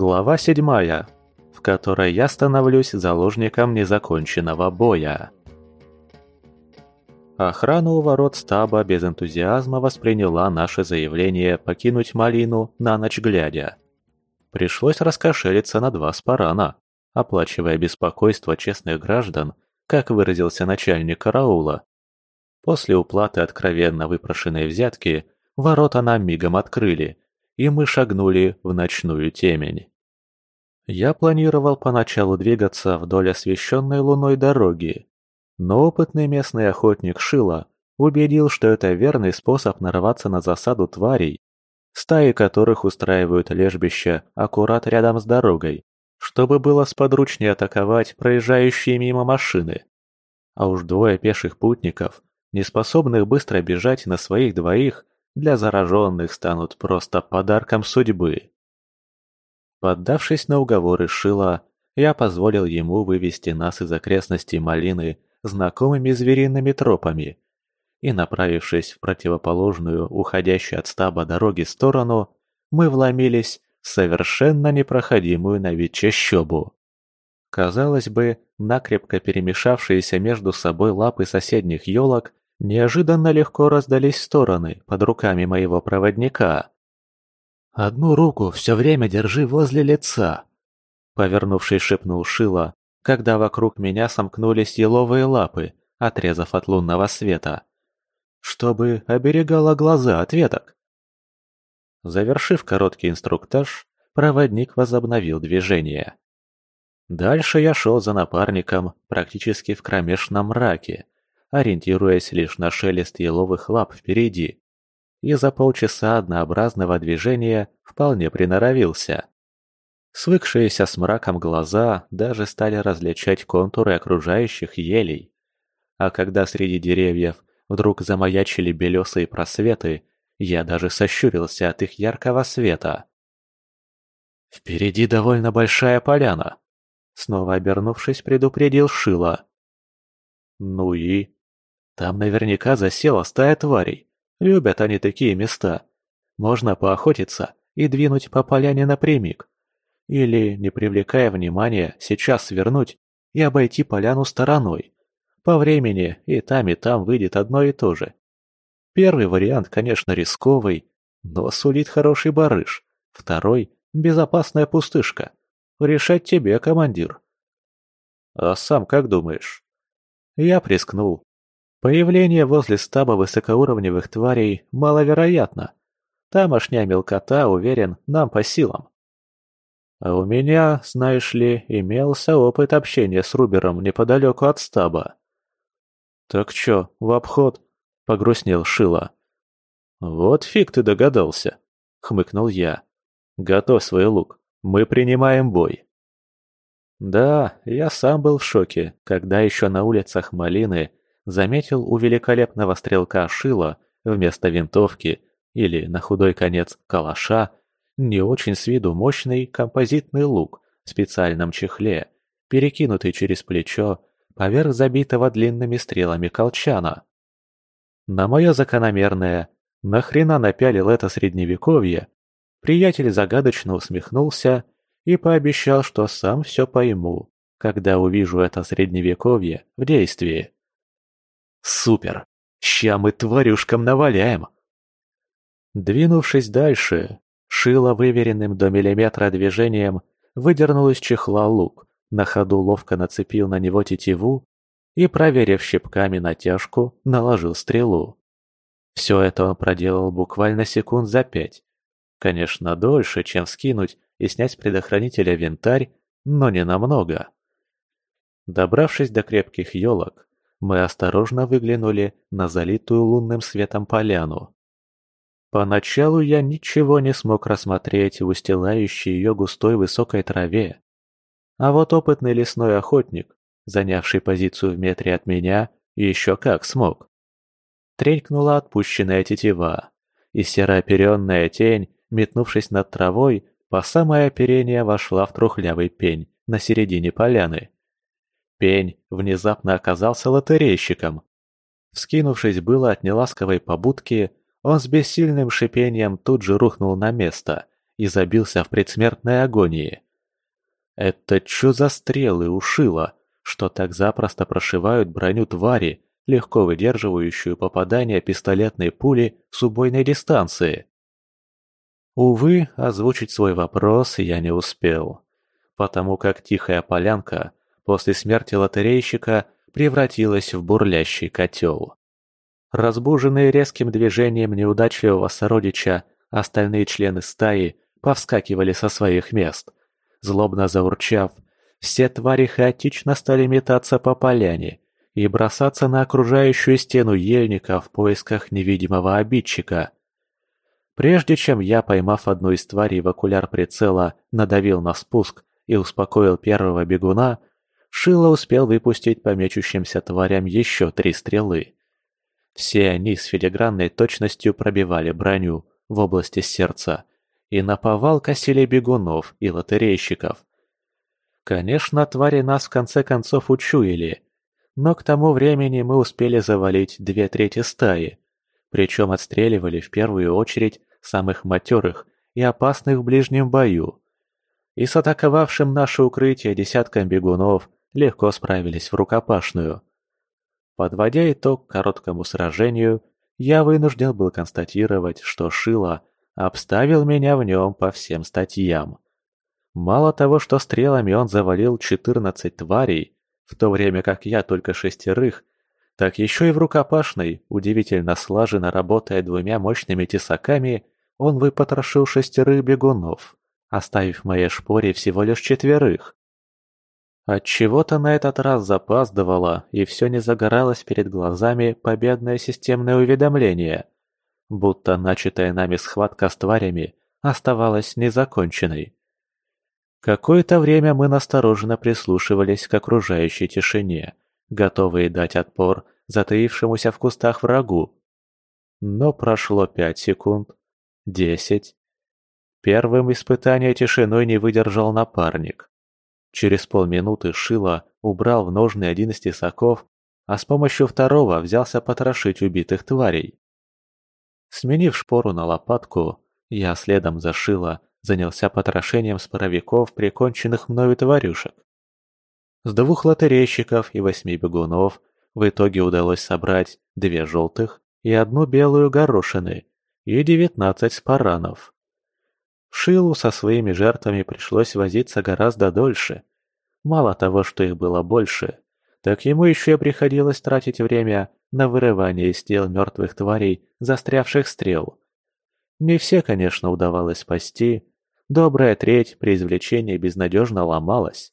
Глава седьмая, в которой я становлюсь заложником незаконченного боя. Охрана у ворот стаба без энтузиазма восприняла наше заявление покинуть малину на ночь глядя. Пришлось раскошелиться на два спарана, оплачивая беспокойство честных граждан, как выразился начальник караула. После уплаты откровенно выпрошенной взятки ворота нам мигом открыли, и мы шагнули в ночную темень. Я планировал поначалу двигаться вдоль освещенной луной дороги, но опытный местный охотник Шила убедил, что это верный способ нарваться на засаду тварей, стаи которых устраивают лежбище аккурат рядом с дорогой, чтобы было сподручнее атаковать проезжающие мимо машины. А уж двое пеших путников, не способных быстро бежать на своих двоих, для зараженных станут просто подарком судьбы. Поддавшись на уговоры Шила, я позволил ему вывести нас из окрестностей Малины знакомыми звериными тропами и, направившись в противоположную, уходящую от стаба дороги сторону, мы вломились в совершенно непроходимую на вид чащобу. Казалось бы, накрепко перемешавшиеся между собой лапы соседних елок неожиданно легко раздались в стороны под руками моего проводника. «Одну руку все время держи возле лица», — повернувшись шепнул Шила, когда вокруг меня сомкнулись еловые лапы, отрезав от лунного света. «Чтобы оберегала глаза от веток». Завершив короткий инструктаж, проводник возобновил движение. Дальше я шел за напарником практически в кромешном мраке, ориентируясь лишь на шелест еловых лап впереди. И за полчаса однообразного движения вполне приноровился. Свыкшиеся с мраком глаза даже стали различать контуры окружающих елей. А когда среди деревьев вдруг замаячили белесые просветы, я даже сощурился от их яркого света. «Впереди довольно большая поляна», Снова обернувшись, предупредил Шила. «Ну и?» «Там наверняка засела стая тварей. Любят они такие места. Можно поохотиться и двинуть по поляне напрямик. Или, не привлекая внимания, сейчас свернуть и обойти поляну стороной. По времени и там, и там выйдет одно и то же. Первый вариант, конечно, рисковый, но сулит хороший барыш. Второй – безопасная пустышка. Решать тебе, командир. А сам как думаешь? Я прискнул. Появление возле стаба высокоуровневых тварей маловероятно. Тамошняя мелкота, уверен, нам по силам. А у меня, знаешь ли, имелся опыт общения с Рубером неподалеку от стаба. «Так чё, в обход?» — погрустнел Шила. «Вот фиг ты догадался», — хмыкнул я. «Готовь свой лук. Мы принимаем бой. Да, я сам был в шоке, когда еще на улицах Малины заметил у великолепного стрелка Шила вместо винтовки или, на худой конец, калаша, не очень с виду мощный композитный лук в специальном чехле, перекинутый через плечо поверх забитого длинными стрелами колчана. На мое закономерное «нахрена напялил это средневековье?» Приятель загадочно усмехнулся и пообещал, что сам все пойму, когда увижу это средневековье в действии. «Супер! Ща мы тварюшкам наваляем!» Двинувшись дальше, Шило выверенным до миллиметра движением выдернул из чехла лук, на ходу ловко нацепил на него тетиву и, проверив щипками натяжку, наложил стрелу. Все это он проделал буквально секунд за пять, Конечно, дольше, чем скинуть и снять с предохранителя винтарь, но не намного. Добравшись до крепких елок, мы осторожно выглянули на залитую лунным светом поляну. Поначалу я ничего не смог рассмотреть в устилающей ее густой высокой траве. А вот опытный лесной охотник, занявший позицию в метре от меня, еще как смог. Тренькнула отпущенная тетива, и серооперенная тень метнувшись над травой, по самое оперение вошла в трухлявый пень на середине поляны. Пень внезапно оказался лотерейщиком. Вскинувшись было от неласковой побудки, он с бессильным шипением тут же рухнул на место и забился в предсмертной агонии. Это чё за стрелы ушило, что так запросто прошивают броню твари, легко выдерживающую попадание пистолетной пули с убойной дистанции? Увы, озвучить свой вопрос я не успел, потому как тихая полянка после смерти лотерейщика превратилась в бурлящий котел. Разбуженные резким движением неудачливого сородича, остальные члены стаи повскакивали со своих мест. Злобно заурчав, все твари хаотично стали метаться по поляне и бросаться на окружающую стену ельника в поисках невидимого обидчика. Прежде чем я, поймав одну из тварей в окуляр прицела, надавил на спуск и успокоил первого бегуна, Шило успел выпустить по мечущимся тварям еще три стрелы. Все они с филигранной точностью пробивали броню в области сердца и наповал косили бегунов и лотерейщиков. Конечно, твари нас в конце концов учуяли, но к тому времени мы успели завалить две трети стаи, причем отстреливали в первую очередь самых матерых и опасных в ближнем бою. И с атаковавшим наше укрытие десятком бегунов легко справились в рукопашную. Подводя итог короткому сражению, я вынужден был констатировать, что Шила обставил меня в нем по всем статьям. Мало того, что стрелами он завалил 14 тварей, в то время как я только шестерых, так еще и в рукопашной, удивительно слаженно работая двумя мощными тесаками, он выпотрошил шестерых бегунов, оставив моей шпоре всего лишь четверых. Отчего-то на этот раз запаздывало, и все не загоралось перед глазами победное системное уведомление, будто начатая нами схватка с тварями оставалась незаконченной. Какое-то время мы настороженно прислушивались к окружающей тишине, готовые дать отпор затаившемуся в кустах врагу. Но прошло пять секунд, десять. Первым испытание тишиной не выдержал напарник. Через полминуты Шила убрал в ножны один из тесаков, а с помощью второго взялся потрошить убитых тварей. Сменив шпору на лопатку, я следом за Шила занялся потрошением споровиков, приконченных мною тварюшек. С двух лотерейщиков и восьми бегунов в итоге удалось собрать две желтых и одну белую горошины и девятнадцать спаранов. Шилу со своими жертвами пришлось возиться гораздо дольше. Мало того, что их было больше, так ему еще приходилось тратить время на вырывание из тел мертвых тварей застрявших стрел. Не все, конечно, удавалось спасти, добрая треть при извлечении безнадежно ломалась.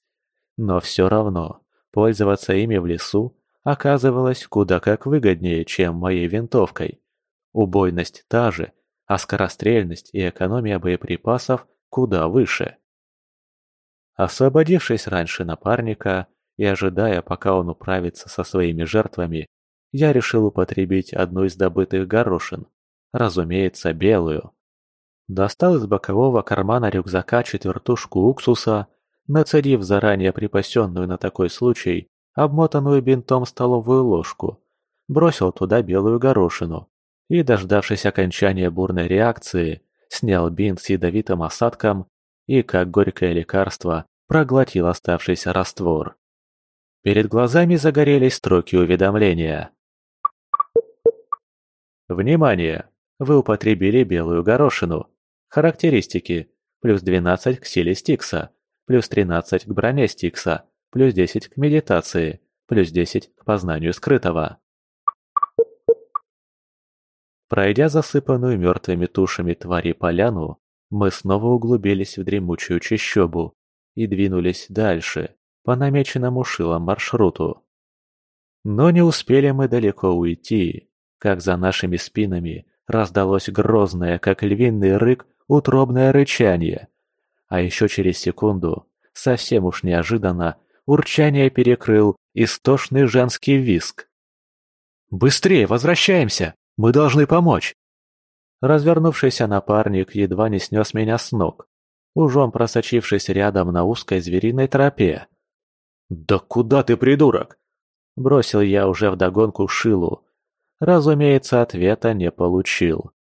Но все равно, пользоваться ими в лесу оказывалось куда как выгоднее, чем моей винтовкой. Убойность та же, а скорострельность и экономия боеприпасов куда выше. Освободившись раньше напарника и ожидая, пока он управится со своими жертвами, я решил употребить одну из добытых горошин, разумеется, белую. Достал из бокового кармана рюкзака четвертушку уксуса, нацедив заранее припасенную на такой случай обмотанную бинтом столовую ложку, бросил туда белую горошину и, дождавшись окончания бурной реакции, снял бинт с ядовитым осадком и, как горькое лекарство, проглотил оставшийся раствор. Перед глазами загорелись строки уведомления. Внимание! Вы употребили белую горошину. Характеристики. Плюс 12 к силе Стикса, плюс 13 к броне Стикса, плюс 10 к медитации, плюс 10 к познанию скрытого. Пройдя засыпанную мертвыми тушами твари поляну, мы снова углубились в дремучую чащобу и двинулись дальше, по намеченному шилом маршруту. Но не успели мы далеко уйти, как за нашими спинами раздалось грозное, как львиный рык, утробное рычание. А еще через секунду, совсем уж неожиданно, урчание перекрыл истошный женский виск. «Быстрее, возвращаемся!» Мы должны помочь!» Развернувшийся напарник едва не снес меня с ног, ужом просочившись рядом на узкой звериной тропе. «Да куда ты, придурок?» Бросил я уже вдогонку Шилу. Разумеется, ответа не получил.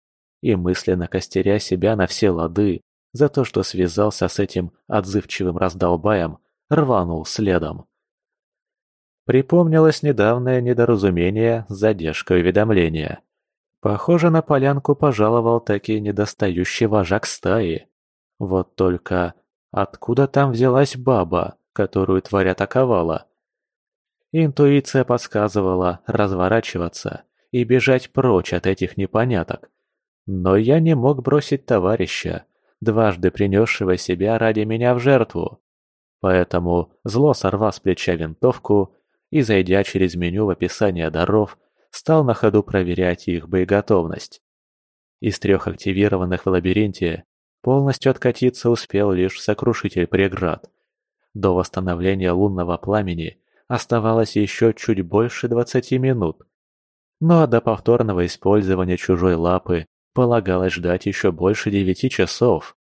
И мысленно костеря себя на все лады, за то, что связался с этим отзывчивым раздолбаем, рванул следом. Припомнилось недавнее недоразумение с задержкой уведомления. Похоже, на полянку пожаловал таки недостающий вожак стаи. Вот только откуда там взялась баба, которую тварь атаковала? Интуиция подсказывала разворачиваться и бежать прочь от этих непоняток. Но я не мог бросить товарища, дважды принесшего себя ради меня в жертву. Поэтому, зло сорвав с плеча винтовку и, зайдя через меню в описание даров, стал на ходу проверять их боеготовность. Из трех активированных в лабиринте полностью откатиться успел лишь сокрушитель преград. До восстановления лунного пламени оставалось еще чуть больше 20 минут. Ну а до повторного использования чужой лапы полагалось ждать еще больше девяти часов.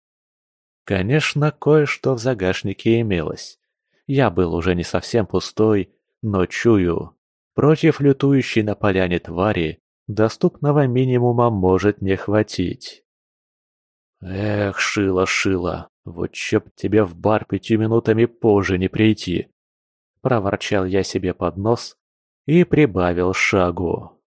Конечно, кое-что в загашнике имелось. Я был уже не совсем пустой, но чую, против лютующей на поляне твари доступного минимума может не хватить. Эх, Шила-Шила, вот чтоб тебе в бар пятью минутами позже не прийти. Проворчал я себе под нос и прибавил шагу.